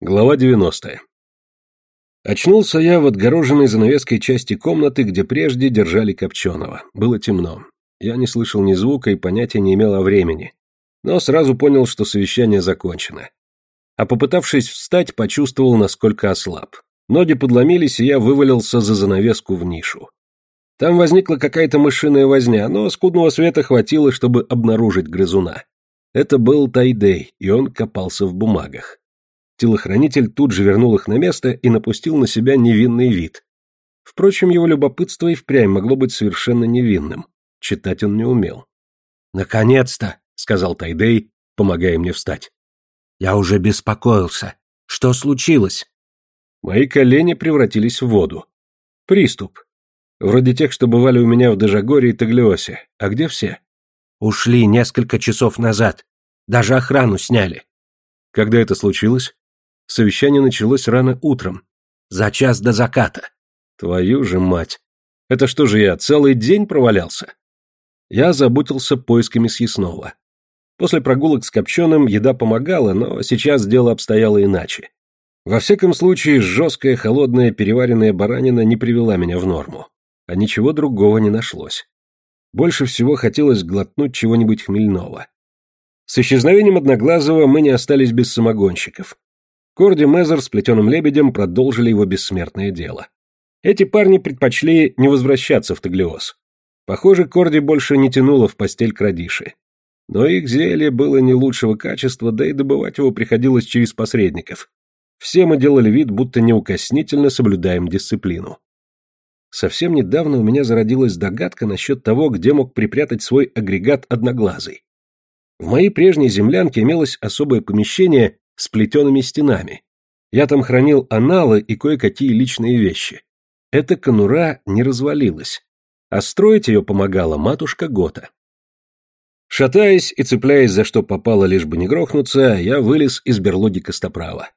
Глава 90. Очнулся я в отгороженной занавеской части комнаты, где прежде держали Копченого. Было темно. Я не слышал ни звука и понятия не имел о времени. Но сразу понял, что совещание закончено. А попытавшись встать, почувствовал, насколько ослаб. Ноги подломились, и я вывалился за занавеску в нишу. Там возникла какая-то мышиная возня, но скудного света хватило, чтобы обнаружить грызуна. Это был Тайдей, и он копался в бумагах. Телохранитель тут же вернул их на место и напустил на себя невинный вид. Впрочем, его любопытство и впрямь могло быть совершенно невинным. Читать он не умел. «Наконец-то!» — сказал Тайдей, помогая мне встать. «Я уже беспокоился. Что случилось?» Мои колени превратились в воду. Приступ. Вроде тех, что бывали у меня в Дежагоре и Таглиосе. А где все? Ушли несколько часов назад. Даже охрану сняли. Когда это случилось? Совещание началось рано утром. За час до заката. Твою же мать. Это что же я, целый день провалялся? Я заботился поисками съестного. После прогулок с Копченым еда помогала, но сейчас дело обстояло иначе. Во всяком случае, жесткая, холодная, переваренная баранина не привела меня в норму. А ничего другого не нашлось. Больше всего хотелось глотнуть чего-нибудь хмельного. С исчезновением Одноглазого мы не остались без самогонщиков. Корди Мезер с плетеным лебедем продолжили его бессмертное дело. Эти парни предпочли не возвращаться в Таглиоз. Похоже, Корди больше не тянуло в постель крадиши. Но их зелье было не лучшего качества, да и добывать его приходилось через посредников. Все мы делали вид, будто неукоснительно соблюдаем дисциплину. Совсем недавно у меня зародилась догадка насчет того, где мог припрятать свой агрегат одноглазый. В моей прежней землянке имелось особое помещение, с плетеными стенами. Я там хранил аналы и кое-какие личные вещи. Эта конура не развалилась, а строить ее помогала матушка Гота. Шатаясь и цепляясь за что попало, лишь бы не грохнуться, я вылез из берлоги Костоправа.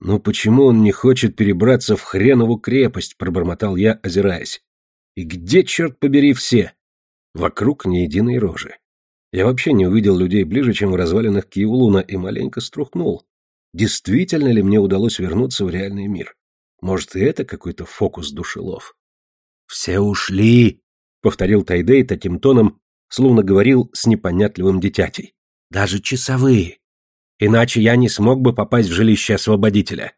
«Ну почему он не хочет перебраться в хренову крепость?» — пробормотал я, озираясь. «И где, черт побери, все?» Вокруг ни единой рожи. Я вообще не увидел людей ближе, чем в развалинах Киулуна, и маленько струхнул. Действительно ли мне удалось вернуться в реальный мир? Может, и это какой-то фокус душелов? «Все ушли!» — повторил Тайдей таким тоном, словно говорил с непонятливым дитятей. «Даже часовые. Иначе я не смог бы попасть в жилище освободителя».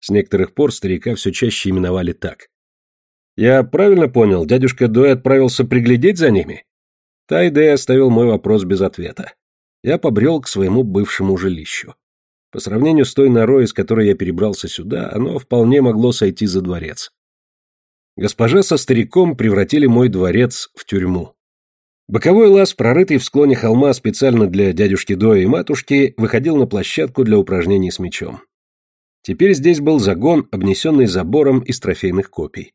С некоторых пор старика все чаще именовали так. «Я правильно понял, дядюшка Дой отправился приглядеть за ними?» Тайдей оставил мой вопрос без ответа. Я побрел к своему бывшему жилищу. По сравнению с той норой, из которой я перебрался сюда, оно вполне могло сойти за дворец. Госпожа со стариком превратили мой дворец в тюрьму. Боковой лаз, прорытый в склоне холма специально для дядюшки Доя и матушки, выходил на площадку для упражнений с мечом. Теперь здесь был загон, обнесенный забором из трофейных копий.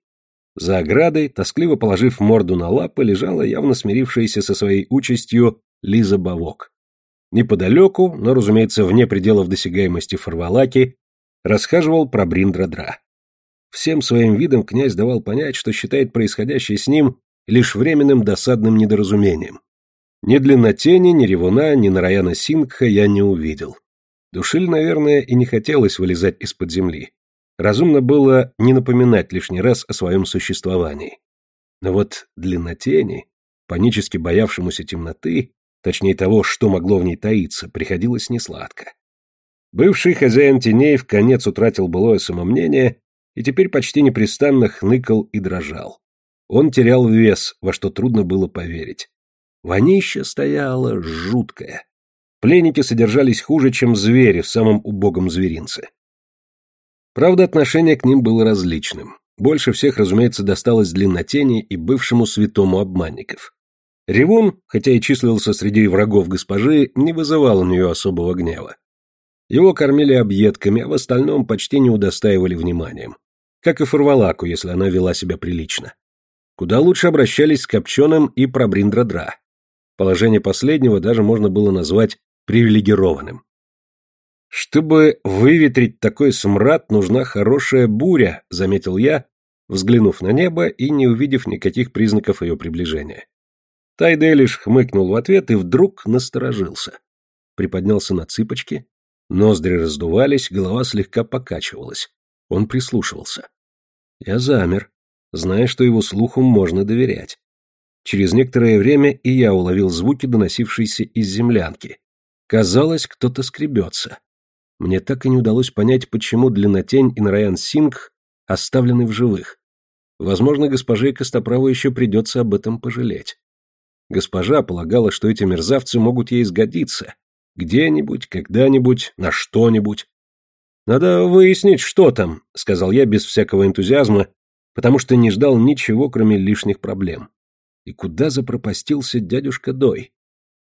За оградой, тоскливо положив морду на лапы, лежала явно смирившаяся со своей участью Лиза Бавок. Неподалеку, но, разумеется, вне пределов досягаемости Фарвалаки, расхаживал Прабриндра-Дра. Всем своим видом князь давал понять, что считает происходящее с ним лишь временным досадным недоразумением. Ни длиннотени, ни ревуна, ни Нараяна Сингха я не увидел. Душиль, наверное, и не хотелось вылезать из-под земли. Разумно было не напоминать лишний раз о своем существовании. Но вот длиннотени, панически боявшемуся темноты, точнее того, что могло в ней таиться, приходилось несладко. Бывший хозяин теней в конец утратил былое самомнение и теперь почти непрестанно хныкал и дрожал. Он терял вес, во что трудно было поверить. Вонища стояла жуткая. Пленники содержались хуже, чем звери в самом убогом зверинце. Правда, отношение к ним было различным. Больше всех, разумеется, досталось длиннотени и бывшему святому обманников. Ревун, хотя и числился среди врагов госпожи, не вызывал у нее особого гнева. Его кормили объедками, а в остальном почти не удостаивали вниманием. Как и Фарвалаку, если она вела себя прилично. Куда лучше обращались с Копченым и Пробриндра-Дра. Положение последнего даже можно было назвать привилегированным. «Чтобы выветрить такой смрад, нужна хорошая буря», — заметил я, взглянув на небо и не увидев никаких признаков ее приближения. Тайде лишь хмыкнул в ответ и вдруг насторожился. Приподнялся на цыпочки, Ноздри раздувались, голова слегка покачивалась. Он прислушивался. Я замер, зная, что его слуху можно доверять. Через некоторое время и я уловил звуки, доносившиеся из землянки. Казалось, кто-то скребется. Мне так и не удалось понять, почему Длиннотень и Нараян Сингх оставлены в живых. Возможно, госпоже Костоправу еще придется об этом пожалеть. Госпожа полагала, что эти мерзавцы могут ей сгодиться. Где-нибудь, когда-нибудь, на что-нибудь. «Надо выяснить, что там», — сказал я без всякого энтузиазма, потому что не ждал ничего, кроме лишних проблем. И куда запропастился дядюшка Дой?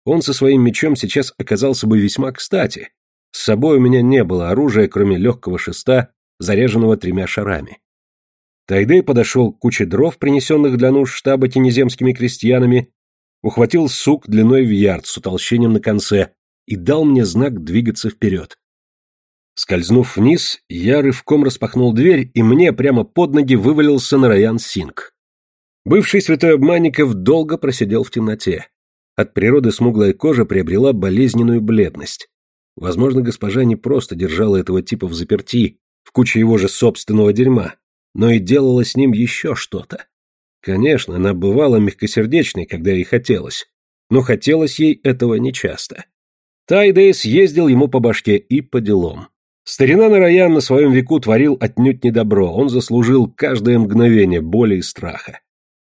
Он со своим мечом сейчас оказался бы весьма кстати. С собой у меня не было оружия, кроме легкого шеста, заряженного тремя шарами. Тайдей подошел к куче дров, принесенных для нужд штаба тенеземскими крестьянами, ухватил сук длиной в ярд с утолщением на конце и дал мне знак двигаться вперед. Скользнув вниз, я рывком распахнул дверь, и мне прямо под ноги вывалился Нараян Синг. Бывший святой обманников долго просидел в темноте. От природы смуглая кожа приобрела болезненную бледность. Возможно, госпожа не просто держала этого типа в заперти, в куче его же собственного дерьма, но и делала с ним еще что-то. Конечно, она бывала мягкосердечной, когда ей хотелось, но хотелось ей этого нечасто. Тайдей съездил ему по башке и по делам. Старина Нараян на своем веку творил отнюдь не добро, он заслужил каждое мгновение боли и страха.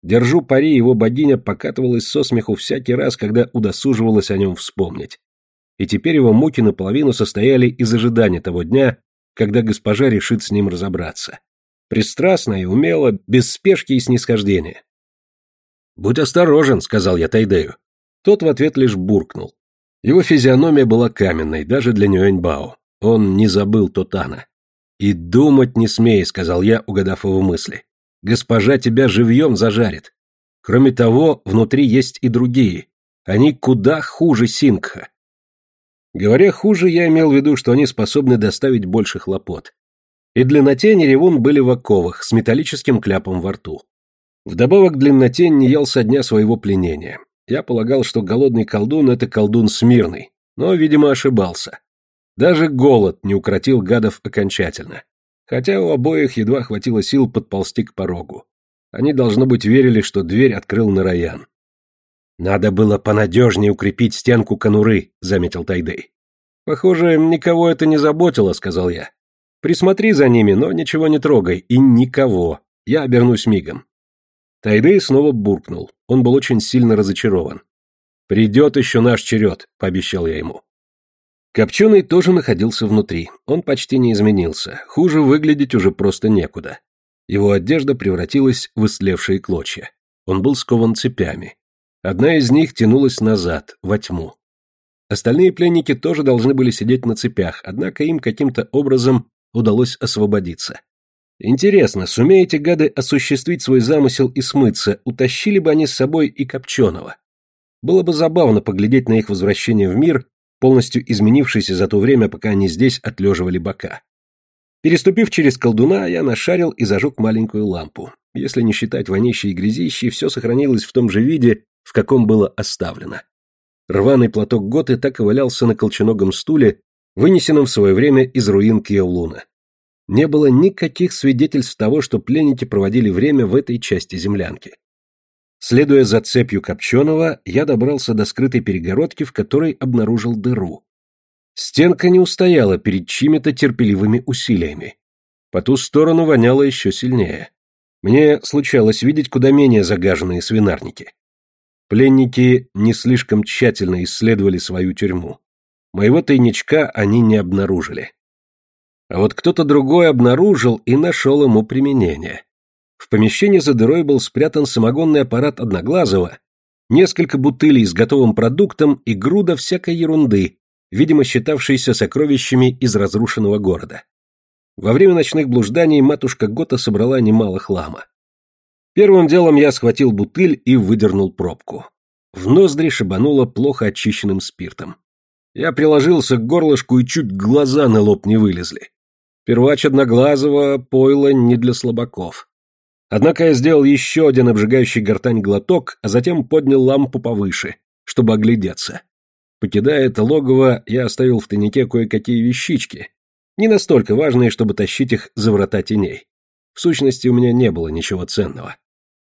Держу пари, его богиня покатывалась со смеху всякий раз, когда удосуживалась о нем вспомнить. И теперь его муки наполовину состояли из ожидания того дня, когда госпожа решит с ним разобраться. Пристрастно и умело, без спешки и снисхождения. «Будь осторожен», — сказал я Тайдею. Тот в ответ лишь буркнул. Его физиономия была каменной, даже для Нюэньбао. Он не забыл Тотана. «И думать не смей», — сказал я, угадав его мысли. Госпожа тебя живьем зажарит. Кроме того, внутри есть и другие. Они куда хуже Сингха. Говоря хуже, я имел в виду, что они способны доставить больше хлопот. И длиннотень и ревун были в оковах, с металлическим кляпом во рту. Вдобавок длиннотень не ел со дня своего пленения. Я полагал, что голодный колдун — это колдун смирный, но, видимо, ошибался. Даже голод не укротил гадов окончательно хотя у обоих едва хватило сил подползти к порогу. Они, должно быть, верили, что дверь открыл Нараян. «Надо было понадежнее укрепить стенку конуры», — заметил Тайдей. «Похоже, никого это не заботило», — сказал я. «Присмотри за ними, но ничего не трогай, и никого. Я обернусь мигом». Тайдей снова буркнул. Он был очень сильно разочарован. «Придет еще наш черед», — пообещал я ему. Копченый тоже находился внутри. Он почти не изменился. Хуже выглядеть уже просто некуда. Его одежда превратилась в истлевшие клочья. Он был скован цепями. Одна из них тянулась назад, во тьму. Остальные пленники тоже должны были сидеть на цепях, однако им каким-то образом удалось освободиться. Интересно, сумеете гады осуществить свой замысел и смыться, утащили бы они с собой и Копченого? Было бы забавно поглядеть на их возвращение в мир полностью изменившийся за то время, пока они здесь отлеживали бока. Переступив через колдуна, я нашарил и зажег маленькую лампу. Если не считать вонищей и грязищей, все сохранилось в том же виде, в каком было оставлено. Рваный платок Готы так и валялся на колченогом стуле, вынесенном в свое время из руин Киевлуна. Не было никаких свидетельств того, что пленники проводили время в этой части землянки. Следуя за цепью Копченого, я добрался до скрытой перегородки, в которой обнаружил дыру. Стенка не устояла перед чьими-то терпеливыми усилиями. По ту сторону воняло еще сильнее. Мне случалось видеть куда менее загаженные свинарники. Пленники не слишком тщательно исследовали свою тюрьму. Моего тайничка они не обнаружили. А вот кто-то другой обнаружил и нашел ему применение. В помещении за дырой был спрятан самогонный аппарат Одноглазого, несколько бутылей с готовым продуктом и груда всякой ерунды, видимо, считавшейся сокровищами из разрушенного города. Во время ночных блужданий матушка Гота собрала немало хлама. Первым делом я схватил бутыль и выдернул пробку. В ноздри шибануло плохо очищенным спиртом. Я приложился к горлышку и чуть глаза на лоб не вылезли. Первач Одноглазого пойло не для слабаков. Однако я сделал еще один обжигающий гортань глоток, а затем поднял лампу повыше, чтобы оглядеться. Покидая это логово, я оставил в тайнике кое-какие вещички, не настолько важные, чтобы тащить их за врата теней. В сущности, у меня не было ничего ценного.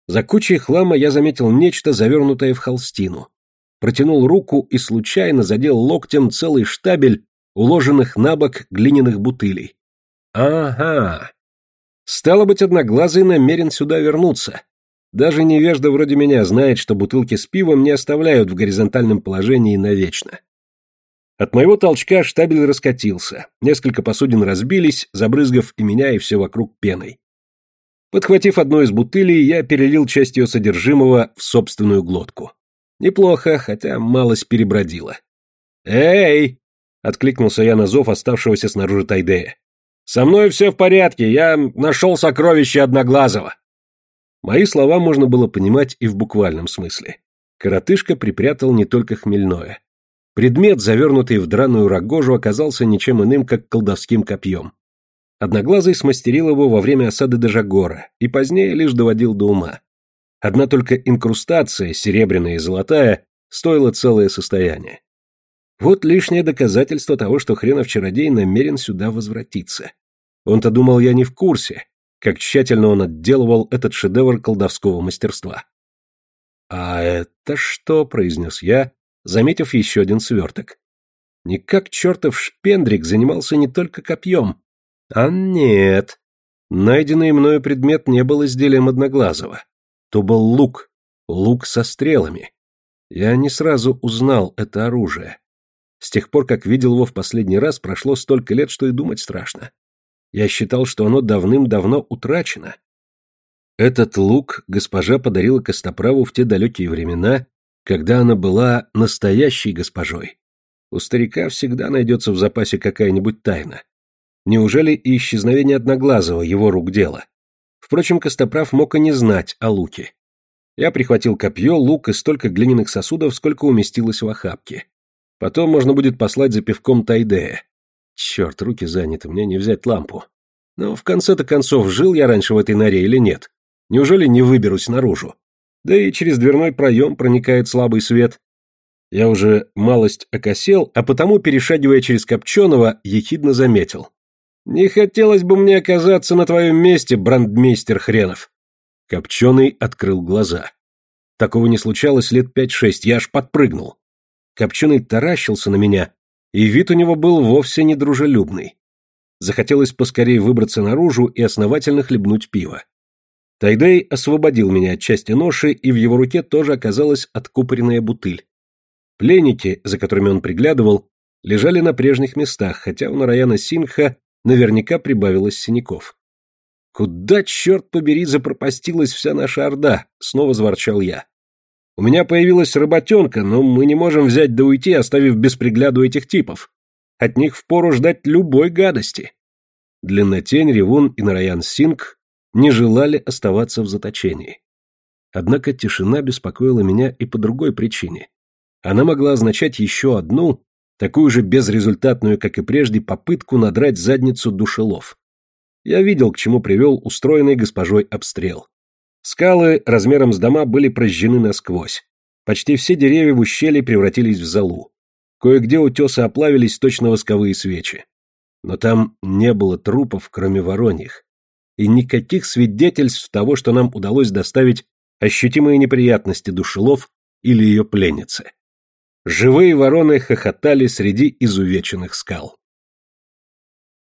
За кучей хлама я заметил нечто, завернутое в холстину. Протянул руку и случайно задел локтем целый штабель уложенных на бок глиняных бутылей. Ага. Стало быть, Одноглазый намерен сюда вернуться. Даже невежда вроде меня знает, что бутылки с пивом не оставляют в горизонтальном положении навечно. От моего толчка штабель раскатился, несколько посудин разбились, забрызгав и меня, и все вокруг пеной. Подхватив одну из бутылей, я перелил часть ее содержимого в собственную глотку. Неплохо, хотя малость перебродила. «Эй!» — откликнулся я на зов оставшегося снаружи Тайдея. «Со мной все в порядке, я нашел сокровище Одноглазого!» Мои слова можно было понимать и в буквальном смысле. Коротышка припрятал не только хмельное. Предмет, завернутый в драную рогожу, оказался ничем иным, как колдовским копьем. Одноглазый смастерил его во время осады Дежагора и позднее лишь доводил до ума. Одна только инкрустация, серебряная и золотая, стоила целое состояние. Вот лишнее доказательство того, что хренов чародей намерен сюда возвратиться. Он-то думал, я не в курсе, как тщательно он отделывал этот шедевр колдовского мастерства. «А это что?» — произнес я, заметив еще один сверток. Никак чертов шпендрик занимался не только копьем. А нет. Найденный мною предмет не был изделием Одноглазого. То был лук. Лук со стрелами. Я не сразу узнал это оружие. С тех пор, как видел его в последний раз, прошло столько лет, что и думать страшно. Я считал, что оно давным-давно утрачено. Этот лук госпожа подарила Костоправу в те далекие времена, когда она была настоящей госпожой. У старика всегда найдется в запасе какая-нибудь тайна. Неужели и исчезновение Одноглазого его рук дело? Впрочем, Костоправ мог и не знать о луке. Я прихватил копье, лук и столько глиняных сосудов, сколько уместилось в охапке. Потом можно будет послать за пивком Тайдея. Черт, руки заняты, мне не взять лампу. Но в конце-то концов, жил я раньше в этой норе или нет? Неужели не выберусь наружу? Да и через дверной проем проникает слабый свет. Я уже малость окосел, а потому, перешагивая через Копченого, ехидно заметил. «Не хотелось бы мне оказаться на твоем месте, брандмейстер хренов!» Копченый открыл глаза. Такого не случалось лет пять-шесть, я аж подпрыгнул. Копченый таращился на меня, и вид у него был вовсе не дружелюбный. Захотелось поскорее выбраться наружу и основательно хлебнуть пиво. Тайдей освободил меня от части ноши, и в его руке тоже оказалась откупоренная бутыль. Пленники, за которыми он приглядывал, лежали на прежних местах, хотя у Нараяна Синха наверняка прибавилось синяков. «Куда, черт побери, запропастилась вся наша орда?» — снова заворчал я. У меня появилась работенка, но мы не можем взять да уйти, оставив без пригляду этих типов. От них впору ждать любой гадости. Длиннотень, Ревун и Нараян Синг не желали оставаться в заточении. Однако тишина беспокоила меня и по другой причине. Она могла означать еще одну, такую же безрезультатную, как и прежде, попытку надрать задницу душелов. Я видел, к чему привел устроенный госпожой обстрел. Скалы размером с дома были прожжены насквозь. Почти все деревья в ущелье превратились в золу. Кое-где утесы оплавились точно восковые свечи. Но там не было трупов, кроме вороньих. И никаких свидетельств того, что нам удалось доставить ощутимые неприятности душелов или ее пленницы. Живые вороны хохотали среди изувеченных скал.